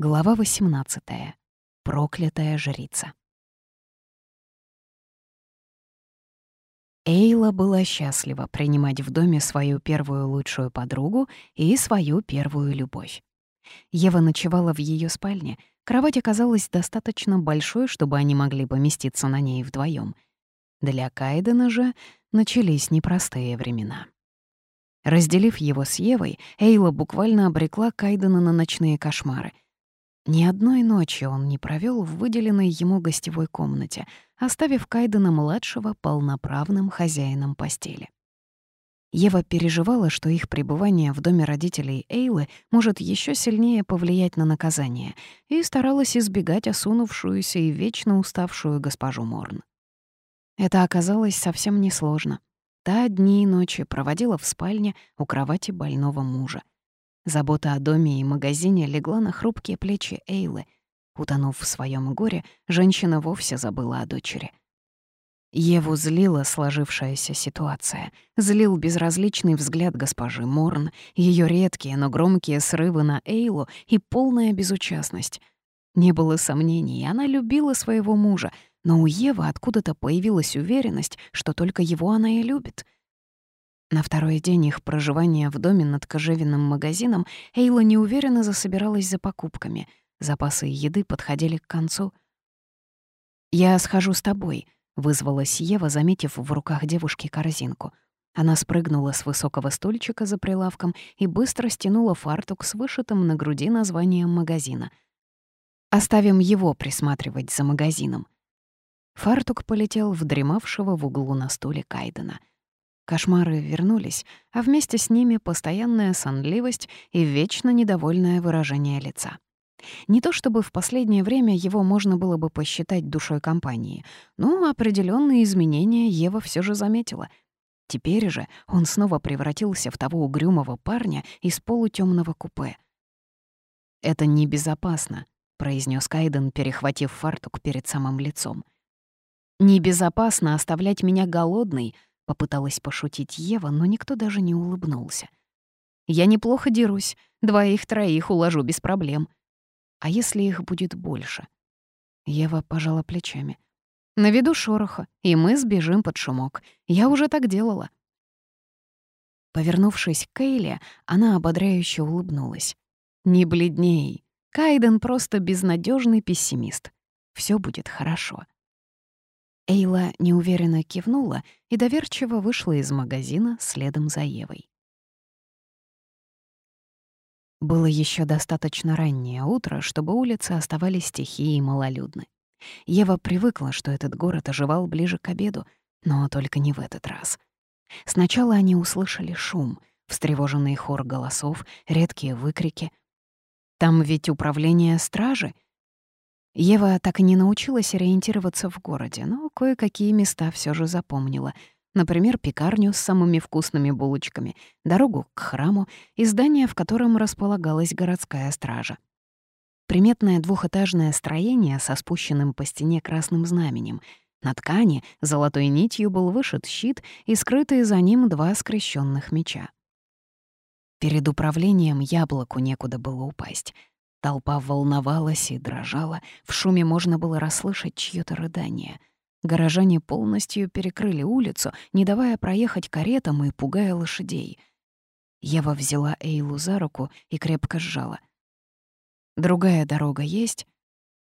Глава 18. Проклятая жрица. Эйла была счастлива принимать в доме свою первую лучшую подругу и свою первую любовь. Ева ночевала в ее спальне. Кровать оказалась достаточно большой, чтобы они могли поместиться на ней вдвоем. Для Кайдена же начались непростые времена. Разделив его с Евой, Эйла буквально обрекла Кайдена на ночные кошмары — ни одной ночи он не провел в выделенной ему гостевой комнате, оставив Кайдена-младшего полноправным хозяином постели. Ева переживала, что их пребывание в доме родителей Эйлы может еще сильнее повлиять на наказание, и старалась избегать осунувшуюся и вечно уставшую госпожу Морн. Это оказалось совсем несложно. Та дни и ночи проводила в спальне у кровати больного мужа. Забота о доме и магазине легла на хрупкие плечи Эйлы. Утонув в своем горе, женщина вовсе забыла о дочери. Еву злила сложившаяся ситуация, злил безразличный взгляд госпожи Морн, ее редкие, но громкие срывы на Эйлу и полная безучастность. Не было сомнений, она любила своего мужа, но у Евы откуда-то появилась уверенность, что только его она и любит — на второй день их проживания в доме над кожевенным магазином Эйла неуверенно засобиралась за покупками. Запасы еды подходили к концу. «Я схожу с тобой», — вызвалась Ева, заметив в руках девушки корзинку. Она спрыгнула с высокого стульчика за прилавком и быстро стянула фартук с вышитым на груди названием магазина. «Оставим его присматривать за магазином». Фартук полетел в дремавшего в углу на стуле Кайдена — Кошмары вернулись, а вместе с ними постоянная сонливость и вечно недовольное выражение лица. Не то чтобы в последнее время его можно было бы посчитать душой компании, но определенные изменения Ева все же заметила. Теперь же он снова превратился в того угрюмого парня из полутемного купе. «Это небезопасно», — произнес Кайден, перехватив фартук перед самым лицом. «Небезопасно оставлять меня голодной», Попыталась пошутить Ева, но никто даже не улыбнулся. «Я неплохо дерусь. Двоих-троих уложу без проблем. А если их будет больше?» Ева пожала плечами. «Наведу шороха, и мы сбежим под шумок. Я уже так делала». Повернувшись к Кейле, она ободряюще улыбнулась. «Не бледней. Кайден просто безнадежный пессимист. Все будет хорошо». Эйла неуверенно кивнула и доверчиво вышла из магазина следом за Евой. Было еще достаточно раннее утро, чтобы улицы оставались тихие и малолюдны. Ева привыкла, что этот город оживал ближе к обеду, но только не в этот раз. Сначала они услышали шум, встревоженный хор голосов, редкие выкрики. «Там ведь управление стражи!» Ева так и не научилась ориентироваться в городе, но кое-какие места все же запомнила. Например, пекарню с самыми вкусными булочками, дорогу к храму и здание, в котором располагалась городская стража. Приметное двухэтажное строение со спущенным по стене красным знаменем. На ткани золотой нитью был вышит щит и скрытые за ним два скрещенных меча. Перед управлением яблоку некуда было упасть — Толпа волновалась и дрожала, в шуме можно было расслышать чьё-то рыдание. Горожане полностью перекрыли улицу, не давая проехать каретам и пугая лошадей. Ева взяла Эйлу за руку и крепко сжала. «Другая дорога есть?»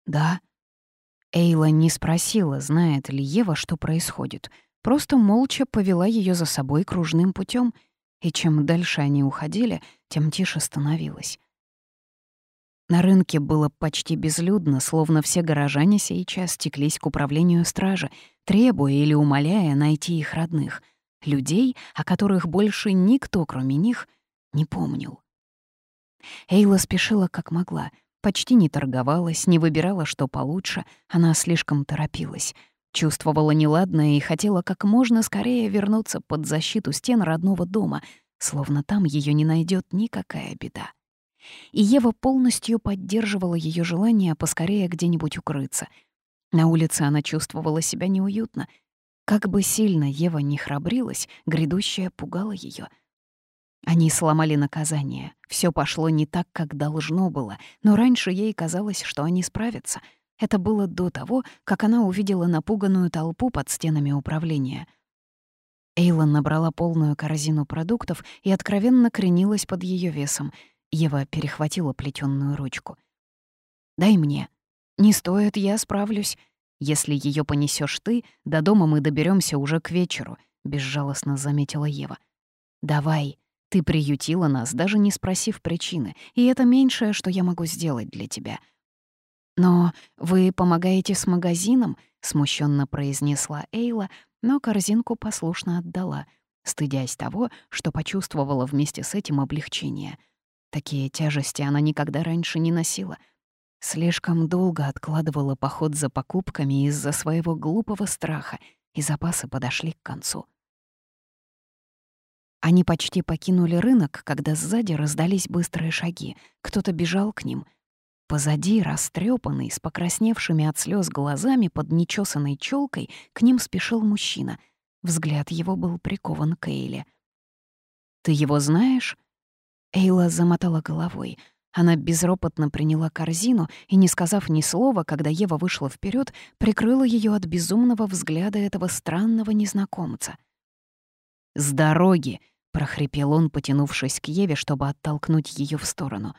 «Да». Эйла не спросила, знает ли Ева, что происходит, просто молча повела ее за собой кружным путем, и чем дальше они уходили, тем тише становилось. На рынке было почти безлюдно, словно все горожане сейчас стеклись к управлению стражи, требуя или умоляя найти их родных, людей, о которых больше никто, кроме них, не помнил. Эйла спешила как могла, почти не торговалась, не выбирала, что получше, она слишком торопилась. Чувствовала неладное и хотела как можно скорее вернуться под защиту стен родного дома, словно там ее не найдет никакая беда и Ева полностью поддерживала ее желание поскорее где-нибудь укрыться. На улице она чувствовала себя неуютно. Как бы сильно Ева не храбрилась, грядущее пугало ее. Они сломали наказание. Все пошло не так, как должно было, но раньше ей казалось, что они справятся. Это было до того, как она увидела напуганную толпу под стенами управления. Эйлон набрала полную корзину продуктов и откровенно кренилась под ее весом. Ева перехватила плетённую ручку. «Дай мне». «Не стоит, я справлюсь. Если ее понесешь ты, до дома мы доберемся уже к вечеру», — безжалостно заметила Ева. «Давай», ты приютила нас, даже не спросив причины, и это меньшее, что я могу сделать для тебя. Но вы помогаете с магазином, смущенно произнесла Эйла, но корзинку послушно отдала, стыдясь того, что почувствовала вместе с этим облегчение. Такие тяжести она никогда раньше не носила. Слишком долго откладывала поход за покупками из-за своего глупого страха, и запасы подошли к концу. Они почти покинули рынок, когда сзади раздались быстрые шаги. Кто-то бежал к ним. Позади, растрепанный, с покрасневшими от слез глазами под нечесанной челкой, к ним спешил мужчина. Взгляд его был прикован к Эйле. «Ты его знаешь?» Эйла замотала головой. Она безропотно приняла корзину и, не сказав ни слова, когда Ева вышла вперед, прикрыла ее от безумного взгляда этого странного незнакомца — «С дороги!» — прохрипел он, потянувшись к Еве, чтобы оттолкнуть ее в сторону.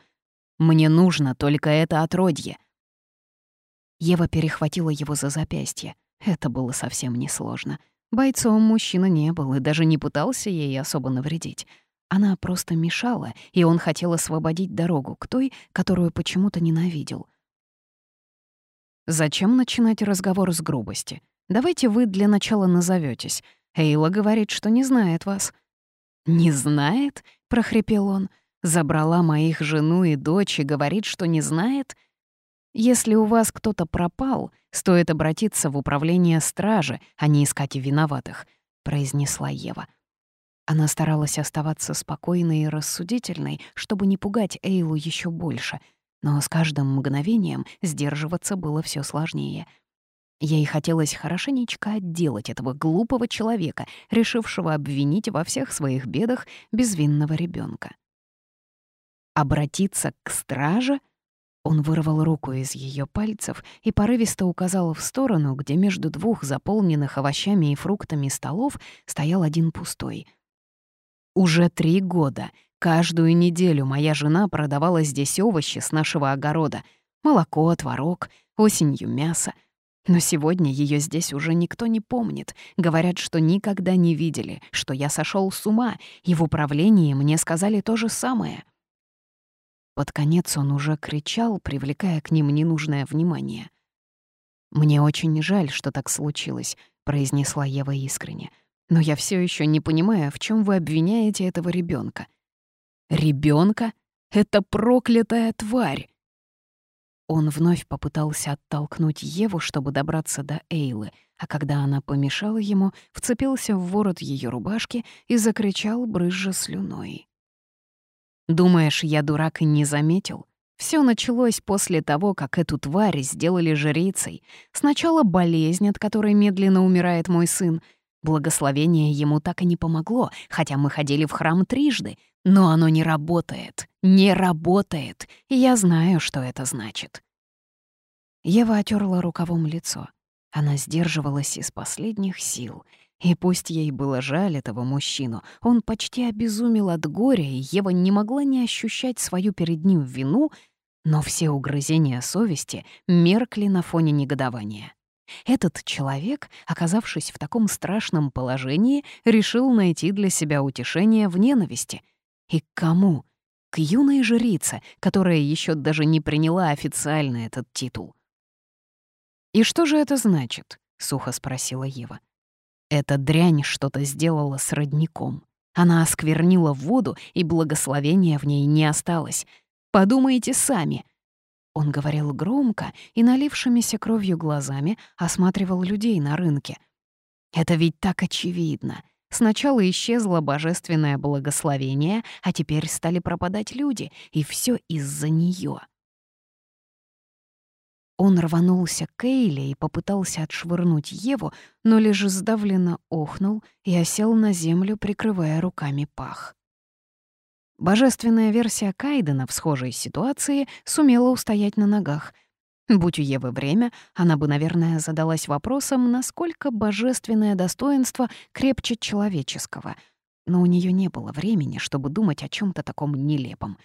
«Мне нужно только это отродье!» Ева перехватила его за запястье. Это было совсем несложно. Бойцом мужчина не был и даже не пытался ей особо навредить. Она просто мешала, и он хотел освободить дорогу к той, которую почему-то ненавидел. «Зачем начинать разговор с грубости? Давайте вы для начала назоветесь. Эйла говорит, что не знает вас». «Не знает?» — прохрипел он. «Забрала моих жену и дочь и говорит, что не знает?» «Если у вас кто-то пропал, стоит обратиться в управление стражи, а не искать виноватых», — произнесла Ева. Она старалась оставаться спокойной и рассудительной, чтобы не пугать Эйлу еще больше, но с каждым мгновением сдерживаться было все сложнее — Ей хотелось хорошенечко отделать этого глупого человека, решившего обвинить во всех своих бедах безвинного ребенка. Обратиться к страже? Он вырвал руку из ее пальцев и порывисто указал в сторону, где между двух заполненных овощами и фруктами столов стоял один пустой. «Уже три года. Каждую неделю моя жена продавала здесь овощи с нашего огорода. Молоко, творог, осенью мясо — но сегодня ее здесь уже никто не помнит. Говорят, что никогда не видели, что я сошел с ума, и в управлении мне сказали то же самое. Под конец он уже кричал, привлекая к ним ненужное внимание. «Мне очень жаль, что так случилось», — произнесла Ева искренне. «Но я все еще не понимаю, в чем вы обвиняете этого ребенка. Ребенка? Это проклятая тварь! Он вновь попытался оттолкнуть Еву, чтобы добраться до Эйлы, а когда она помешала ему, вцепился в ворот ее рубашки и закричал, брызжа слюной. «Думаешь, я дурак и не заметил? Все началось после того, как эту тварь сделали жрицей. Сначала болезнь, от которой медленно умирает мой сын. Благословение ему так и не помогло, хотя мы ходили в храм трижды, но оно не работает, не работает, я знаю, что это значит. Ева отерла рукавом лицо. Она сдерживалась из последних сил. И пусть ей было жаль этого мужчину, он почти обезумел от горя, и Ева не могла не ощущать свою перед ним вину, но все угрызения совести меркли на фоне негодования. Этот человек, оказавшись в таком страшном положении, решил найти для себя утешение в ненависти — и к кому? К юной жрице, которая еще даже не приняла официально этот титул. «И что же это значит?» — сухо спросила Ева. «Эта дрянь что-то сделала с родником. Она осквернила воду, и благословения в ней не осталось. Подумайте сами». Он говорил громко и налившимися кровью глазами осматривал людей на рынке. «Это ведь так очевидно. Сначала исчезло божественное благословение, а теперь стали пропадать люди, и все из-за нее. Он рванулся к Эйле и попытался отшвырнуть Еву, но лишь сдавленно охнул и осел на землю, прикрывая руками пах. Божественная версия Кайдена в схожей ситуации сумела устоять на ногах. Будь у Евы время, она бы, наверное, задалась вопросом, насколько божественное достоинство крепче человеческого. Но у нее не было времени, чтобы думать о чем то таком нелепом.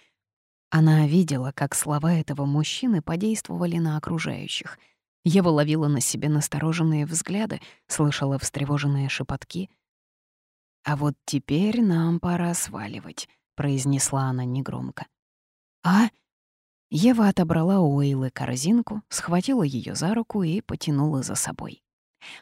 Она видела, как слова этого мужчины подействовали на окружающих. Ева ловила на себе настороженные взгляды, слышала встревоженные шепотки. «А вот теперь нам пора сваливать», — произнесла она негромко. «А?» Ева отобрала у Эйлы корзинку, схватила ее за руку и потянула за собой.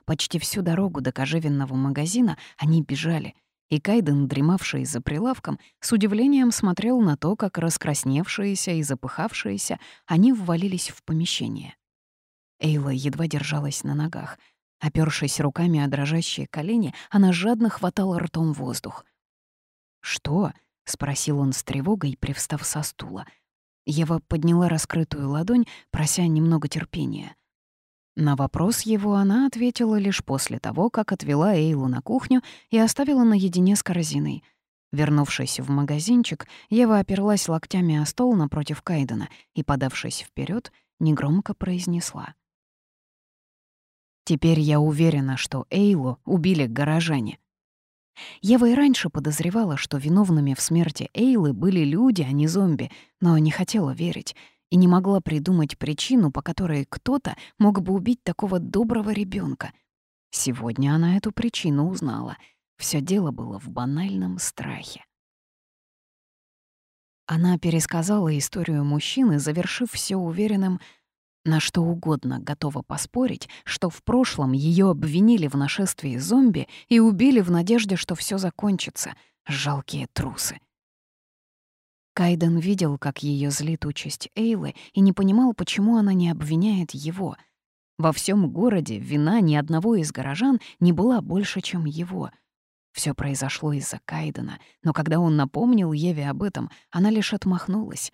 Почти всю дорогу до кожевенного магазина они бежали, и Кайден, дремавший за прилавком, с удивлением смотрел на то, как раскрасневшиеся и запыхавшиеся они ввалились в помещение. Эйла едва держалась на ногах. Опёршись руками о дрожащие колени, она жадно хватала ртом воздух. «Что?» — спросил он с тревогой, привстав со стула. Ева подняла раскрытую ладонь, прося немного терпения. На вопрос его она ответила лишь после того, как отвела Эйлу на кухню и оставила наедине с корзиной. Вернувшись в магазинчик, Ева оперлась локтями о стол напротив Кайдена и, подавшись вперед, негромко произнесла. «Теперь я уверена, что Эйлу убили горожане. Ева и раньше подозревала, что виновными в смерти Эйлы были люди, а не зомби, но не хотела верить и не могла придумать причину, по которой кто-то мог бы убить такого доброго ребенка. Сегодня она эту причину узнала. Все дело было в банальном страхе. Она пересказала историю мужчины, завершив все уверенным — на что угодно готова поспорить, что в прошлом ее обвинили в нашествии зомби и убили в надежде, что все закончится. Жалкие трусы. Кайден видел, как ее злит участь Эйлы, и не понимал, почему она не обвиняет его. Во всем городе вина ни одного из горожан не была больше, чем его. Все произошло из-за Кайдена, но когда он напомнил Еве об этом, она лишь отмахнулась.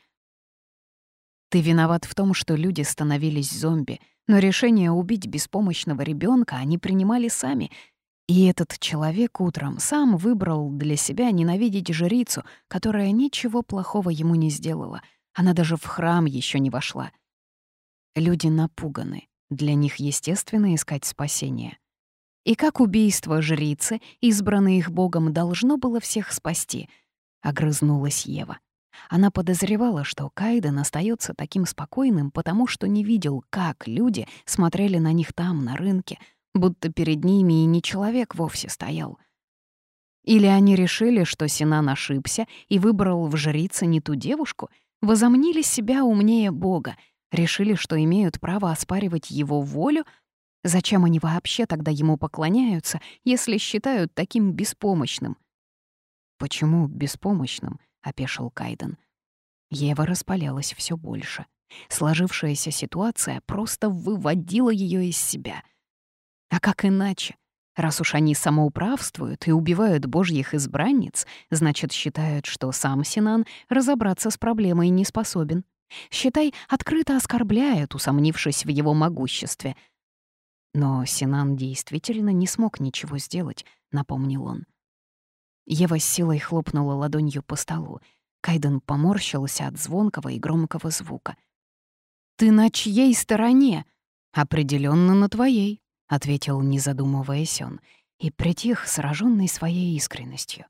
Ты виноват в том, что люди становились зомби, но решение убить беспомощного ребенка они принимали сами. И этот человек утром сам выбрал для себя ненавидеть жрицу, которая ничего плохого ему не сделала. Она даже в храм еще не вошла. Люди напуганы. Для них естественно искать спасение. И как убийство жрицы, избранное их богом, должно было всех спасти, — огрызнулась Ева. Она подозревала, что Кайден остается таким спокойным, потому что не видел, как люди смотрели на них там, на рынке, будто перед ними и не человек вовсе стоял. Или они решили, что Синан ошибся и выбрал в жрице не ту девушку, возомнили себя умнее Бога, решили, что имеют право оспаривать его волю, Зачем они вообще тогда ему поклоняются, если считают таким беспомощным? Почему беспомощным? — опешил Кайден. Ева распалялась все больше. Сложившаяся ситуация просто выводила ее из себя. А как иначе? Раз уж они самоуправствуют и убивают божьих избранниц, значит, считают, что сам Синан разобраться с проблемой не способен. Считай, открыто оскорбляют, усомнившись в его могуществе. Но Синан действительно не смог ничего сделать, напомнил он. Ева с силой хлопнула ладонью по столу. Кайден поморщился от звонкого и громкого звука. «Ты на чьей стороне?» Определенно на твоей», — ответил, не задумываясь он, и притих, сраженный своей искренностью.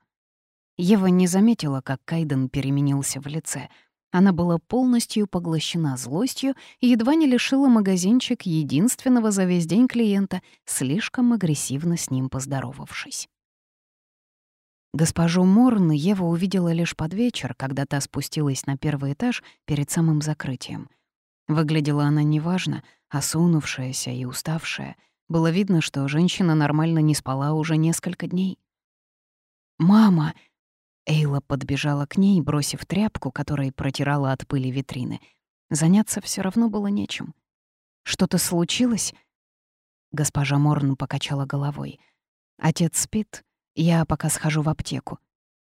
Ева не заметила, как Кайден переменился в лице. Она была полностью поглощена злостью и едва не лишила магазинчик единственного за весь день клиента, слишком агрессивно с ним поздоровавшись. Госпожу Морн Ева увидела лишь под вечер, когда та спустилась на первый этаж перед самым закрытием. Выглядела она неважно, осунувшаяся и уставшая. Было видно, что женщина нормально не спала уже несколько дней. «Мама!» Эйла подбежала к ней, бросив тряпку, которой протирала от пыли витрины. Заняться все равно было нечем. «Что-то случилось?» Госпожа Морн покачала головой. «Отец спит, я пока схожу в аптеку.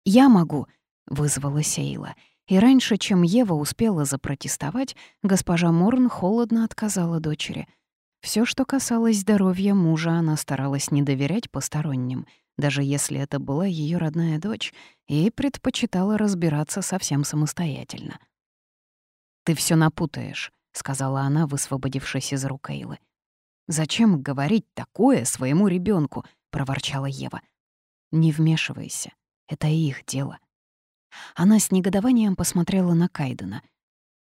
Я могу, вызвала Сейла. И раньше, чем Ева успела запротестовать, госпожа Морн холодно отказала дочери. Все, что касалось здоровья мужа, она старалась не доверять посторонним, даже если это была ее родная дочь, и предпочитала разбираться совсем самостоятельно. «Ты все напутаешь», — сказала она, высвободившись из рук Эйлы. «Зачем говорить такое своему ребенку? проворчала Ева. «Не вмешивайся. Это их дело». Она с негодованием посмотрела на Кайдена.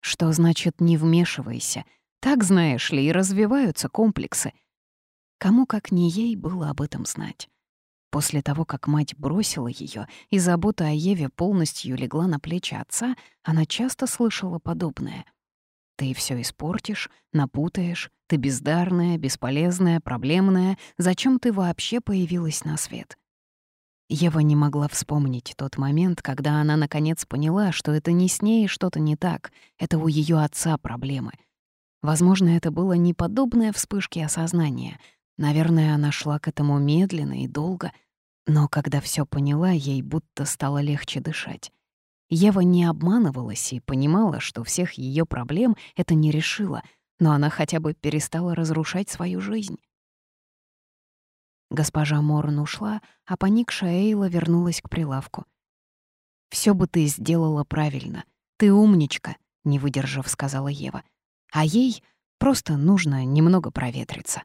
«Что значит «не вмешивайся»? Так, знаешь ли, и развиваются комплексы. Кому, как не ей, было об этом знать. После того, как мать бросила ее, и забота о Еве полностью легла на плечи отца, она часто слышала подобное. «Ты все испортишь, напутаешь, ты бездарная, бесполезная, проблемная, зачем ты вообще появилась на свет?» Ева не могла вспомнить тот момент, когда она наконец поняла, что это не с ней что-то не так, это у ее отца проблемы. Возможно, это было не подобное вспышке осознания — Наверное, она шла к этому медленно и долго, но когда все поняла, ей будто стало легче дышать. Ева не обманывалась и понимала, что всех ее проблем это не решило, но она хотя бы перестала разрушать свою жизнь. Госпожа Морн ушла, а поникшая Эйла вернулась к прилавку. Все бы ты сделала правильно. Ты умничка», — не выдержав, сказала Ева. «А ей просто нужно немного проветриться».